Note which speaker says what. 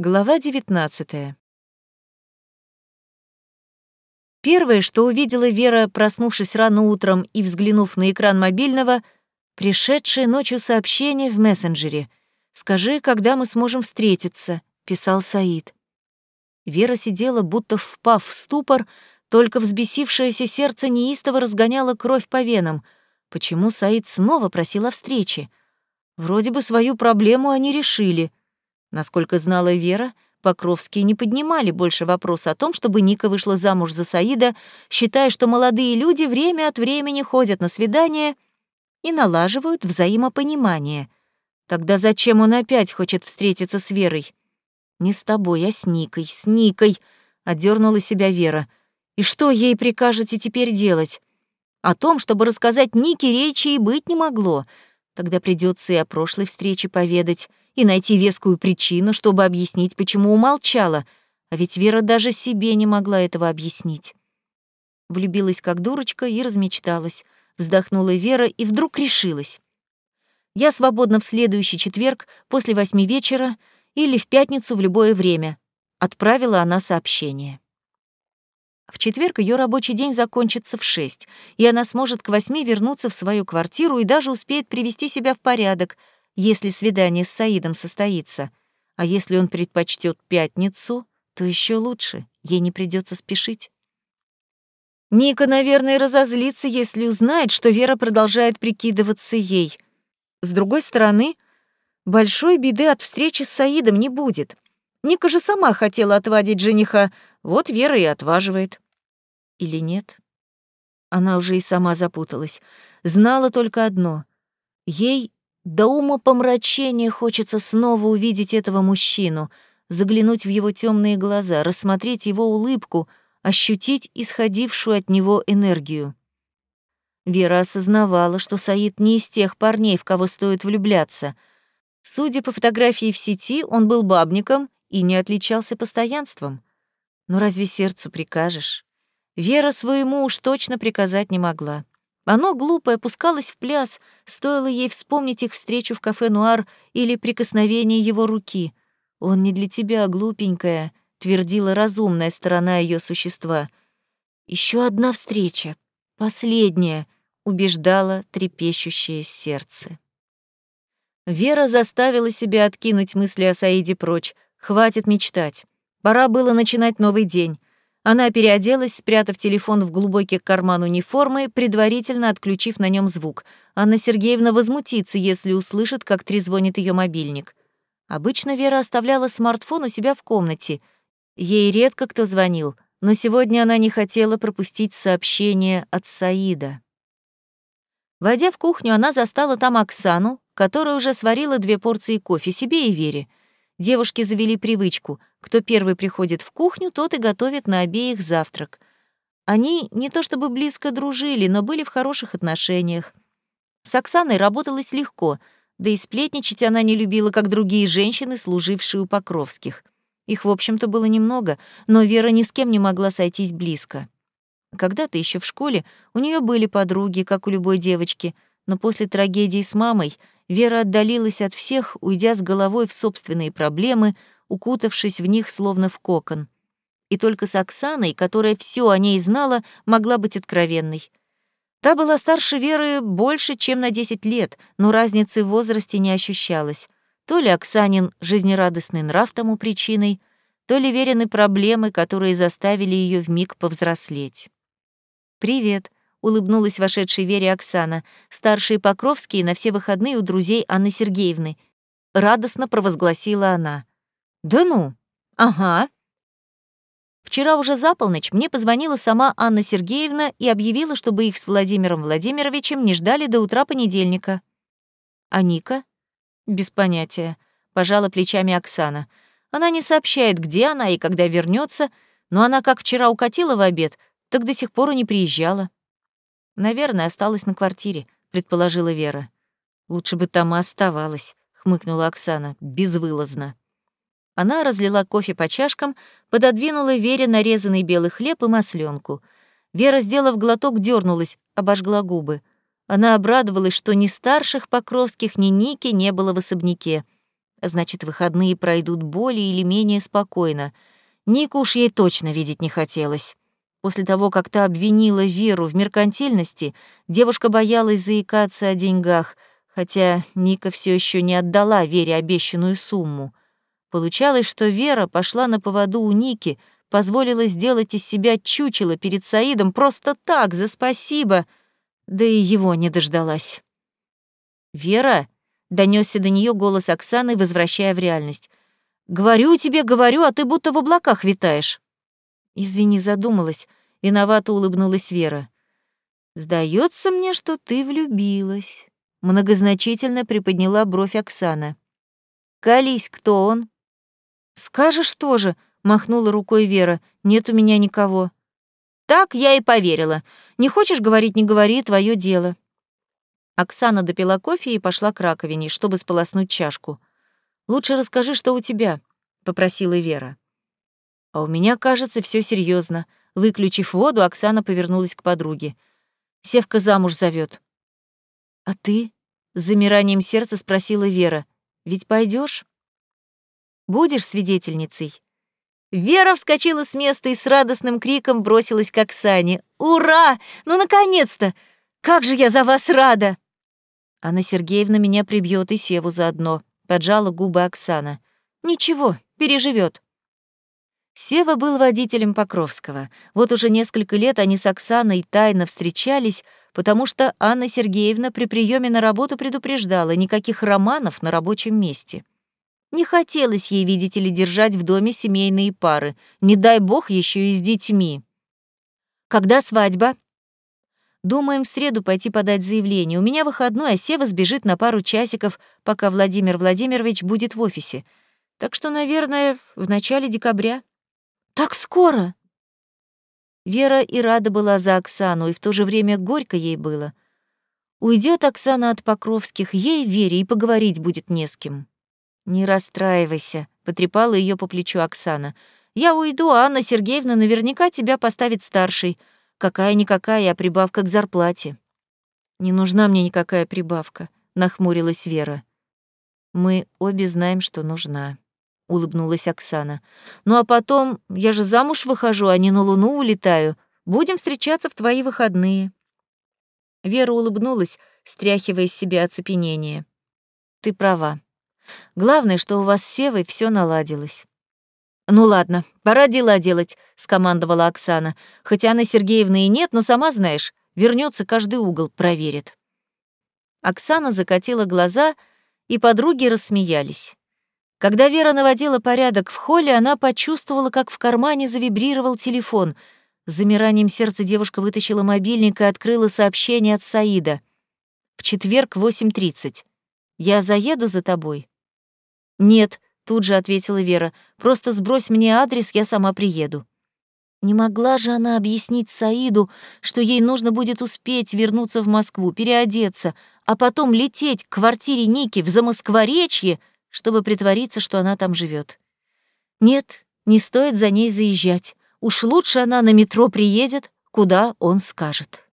Speaker 1: Глава 19. Первое, что увидела Вера, проснувшись рано утром и взглянув на экран мобильного, пришедшее ночью сообщение в мессенджере. «Скажи, когда мы сможем встретиться», — писал Саид. Вера сидела, будто впав в ступор, только взбесившееся сердце неистово разгоняло кровь по венам. Почему Саид снова просил о встрече? Вроде бы свою проблему они решили — Насколько знала Вера, Покровские не поднимали больше вопроса о том, чтобы Ника вышла замуж за Саида, считая, что молодые люди время от времени ходят на свидания и налаживают взаимопонимание. Тогда зачем он опять хочет встретиться с Верой? Не с тобой, а с Никой, с Никой, одернула себя Вера. И что ей прикажете теперь делать? О том, чтобы рассказать Нике, речи и быть не могло. Тогда придется и о прошлой встрече поведать и найти вескую причину, чтобы объяснить, почему умолчала, а ведь Вера даже себе не могла этого объяснить. Влюбилась как дурочка и размечталась. Вздохнула Вера и вдруг решилась. Я свободна в следующий четверг после восьми вечера или в пятницу в любое время. Отправила она сообщение. В четверг ее рабочий день закончится в шесть, и она сможет к восьми вернуться в свою квартиру и даже успеет привести себя в порядок — если свидание с Саидом состоится. А если он предпочтет пятницу, то еще лучше, ей не придется спешить. Ника, наверное, разозлится, если узнает, что Вера продолжает прикидываться ей. С другой стороны, большой беды от встречи с Саидом не будет. Ника же сама хотела отвадить жениха, вот Вера и отваживает. Или нет? Она уже и сама запуталась. Знала только одно. Ей до ума помрачения хочется снова увидеть этого мужчину, заглянуть в его темные глаза, рассмотреть его улыбку, ощутить исходившую от него энергию. Вера осознавала, что Саид не из тех парней, в кого стоит влюбляться. Судя по фотографии в сети, он был бабником и не отличался постоянством. Но разве сердцу прикажешь? Вера своему уж точно приказать не могла. Оно, глупое, пускалось в пляс, стоило ей вспомнить их встречу в кафе «Нуар» или прикосновение его руки. «Он не для тебя, глупенькая», — твердила разумная сторона ее существа. Еще одна встреча, последняя», — убеждала трепещущее сердце. Вера заставила себя откинуть мысли о Саиде прочь. Хватит мечтать. Пора было начинать новый день. Она переоделась, спрятав телефон в глубокий карман униформы, предварительно отключив на нем звук. Анна Сергеевна возмутится, если услышит, как трезвонит ее мобильник. Обычно Вера оставляла смартфон у себя в комнате. Ей редко кто звонил, но сегодня она не хотела пропустить сообщение от Саида. Войдя в кухню, она застала там Оксану, которая уже сварила две порции кофе себе и Вере. Девушки завели привычку. Кто первый приходит в кухню, тот и готовит на обеих завтрак. Они не то чтобы близко дружили, но были в хороших отношениях. С Оксаной работалось легко, да и сплетничать она не любила, как другие женщины, служившие у Покровских. Их, в общем-то, было немного, но Вера ни с кем не могла сойтись близко. Когда-то еще в школе у нее были подруги, как у любой девочки, но после трагедии с мамой Вера отдалилась от всех, уйдя с головой в собственные проблемы, укутавшись в них словно в кокон. И только с Оксаной, которая все о ней знала, могла быть откровенной. Та была старше Веры больше, чем на 10 лет, но разницы в возрасте не ощущалось. То ли Оксанин жизнерадостный нрав тому причиной, то ли верены проблемы, которые заставили ее вмиг повзрослеть. «Привет», улыбнулась вошедшей Вере Оксана, старшие Покровские на все выходные у друзей Анны Сергеевны. Радостно провозгласила она. «Да ну? Ага». Вчера уже за полночь мне позвонила сама Анна Сергеевна и объявила, чтобы их с Владимиром Владимировичем не ждали до утра понедельника. А Ника? Без понятия. Пожала плечами Оксана. Она не сообщает, где она и когда вернется, но она как вчера укатила в обед, так до сих пор и не приезжала. Наверное, осталась на квартире, предположила Вера. Лучше бы там и оставалась, хмыкнула Оксана, безвылазно. Она разлила кофе по чашкам, пододвинула Вере нарезанный белый хлеб и масленку. Вера, сделав глоток, дернулась, обожгла губы. Она обрадовалась, что ни старших Покровских, ни Ники не было в особняке. Значит, выходные пройдут более или менее спокойно. Нику уж ей точно видеть не хотелось. После того, как та обвинила Веру в меркантильности, девушка боялась заикаться о деньгах, хотя Ника все еще не отдала Вере обещанную сумму. Получалось, что Вера пошла на поводу у Ники, позволила сделать из себя чучело перед Саидом просто так, за спасибо, да и его не дождалась. «Вера?» — донесся до нее голос Оксаны, возвращая в реальность. «Говорю тебе, говорю, а ты будто в облаках витаешь». «Извини, задумалась», — виновато улыбнулась Вера. «Сдается мне, что ты влюбилась», — многозначительно приподняла бровь Оксана. «Колись, кто он?» «Скажешь тоже», — махнула рукой Вера. «Нет у меня никого». «Так я и поверила. Не хочешь говорить, не говори, твое дело». Оксана допила кофе и пошла к раковине, чтобы сполоснуть чашку. «Лучше расскажи, что у тебя», — попросила Вера. «А у меня, кажется, все серьезно. Выключив воду, Оксана повернулась к подруге. «Севка замуж зовет. «А ты?» — с замиранием сердца спросила Вера. «Ведь пойдешь? Будешь свидетельницей?» Вера вскочила с места и с радостным криком бросилась к Оксане. «Ура! Ну, наконец-то! Как же я за вас рада!» Анна Сергеевна меня прибьет и Севу заодно, поджала губы Оксана. «Ничего, переживет. Сева был водителем Покровского. Вот уже несколько лет они с Оксаной тайно встречались, потому что Анна Сергеевна при приеме на работу предупреждала никаких романов на рабочем месте. Не хотелось ей, видите ли, держать в доме семейные пары, не дай бог еще и с детьми. Когда свадьба? Думаем в среду пойти подать заявление. У меня выходной, а Сева сбежит на пару часиков, пока Владимир Владимирович будет в офисе. Так что, наверное, в начале декабря. Так скоро? Вера и рада была за Оксану, и в то же время горько ей было. Уйдет Оксана от Покровских, ей, Вере, и поговорить будет не с кем. «Не расстраивайся», — потрепала ее по плечу Оксана. «Я уйду, а Анна Сергеевна наверняка тебя поставит старшей. Какая-никакая, а прибавка к зарплате». «Не нужна мне никакая прибавка», — нахмурилась Вера. «Мы обе знаем, что нужна», — улыбнулась Оксана. «Ну а потом, я же замуж выхожу, а не на Луну улетаю. Будем встречаться в твои выходные». Вера улыбнулась, стряхивая из себя оцепенение. «Ты права. Главное, что у вас с Севой все наладилось. «Ну ладно, пора дела делать», — скомандовала Оксана. «Хотя Анны Сергеевны и нет, но сама знаешь, вернется каждый угол проверит». Оксана закатила глаза, и подруги рассмеялись. Когда Вера наводила порядок в холле, она почувствовала, как в кармане завибрировал телефон. С замиранием сердца девушка вытащила мобильник и открыла сообщение от Саида. «В четверг, 8.30. Я заеду за тобой?» «Нет», — тут же ответила Вера, «просто сбрось мне адрес, я сама приеду». Не могла же она объяснить Саиду, что ей нужно будет успеть вернуться в Москву, переодеться, а потом лететь к квартире Ники в Замоскворечье, чтобы притвориться, что она там живет. Нет, не стоит за ней заезжать. Уж лучше она на метро приедет, куда он скажет.